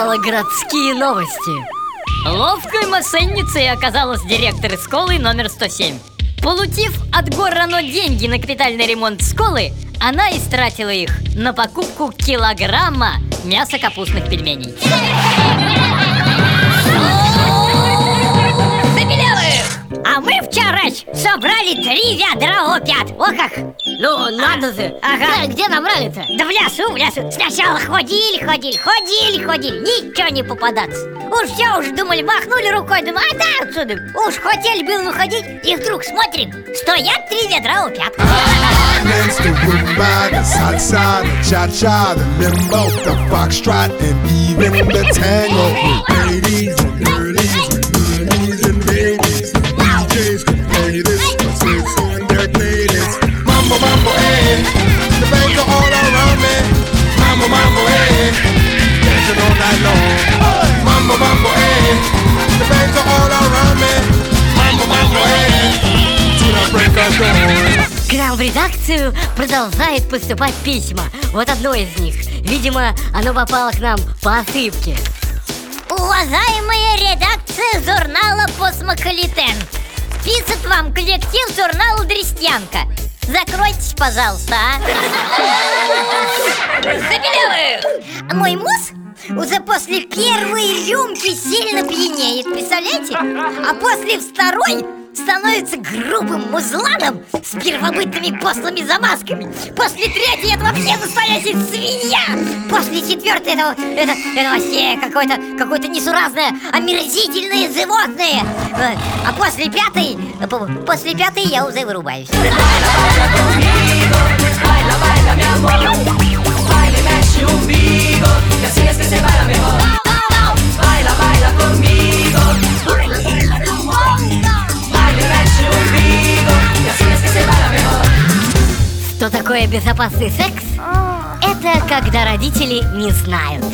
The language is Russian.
Городские новости. Ловкой мошенницей оказалась директор школы номер 107 Получив от Горрано деньги на капитальный ремонт школы Она истратила их на покупку килограмма мяса капустных пельменей собрали три ведра опят О как! Ну, надо же Ага. Где, где набрали-то? Да в лесу, в лесу Сначала ходили, ходили, ходили, ходили Ничего не попадаться Уж все, уж думали, махнули рукой Думаю, а да, отсюда Уж хотели было выходить И вдруг смотрим Стоят три ведра опят Dance the rumba, the salsa, the cha-cha, the limbo, the foxtrot, and even the tango. К нам в редакцию продолжает поступать письма. Вот одно из них. Видимо, оно попало к нам по ошибке. Уважаемая редакция журнала «Космоколитен» Пишет вам коллектив журнала «Дрестянка» Закройтесь, пожалуйста, а? Забелевых! Мой муж уже после первой рюмки сильно пьянеет, представляете? А после второй становится грубым музланом с первобытными пошлыми замазками После третьей это вообще настоящая свинья! После четвертой это, это, это вообще какое-то какое несуразное, омерзительное животное! Э, А после пятой, по- после пятой я уже вырубаюсь такое безопасный секс? Это когда родители не знают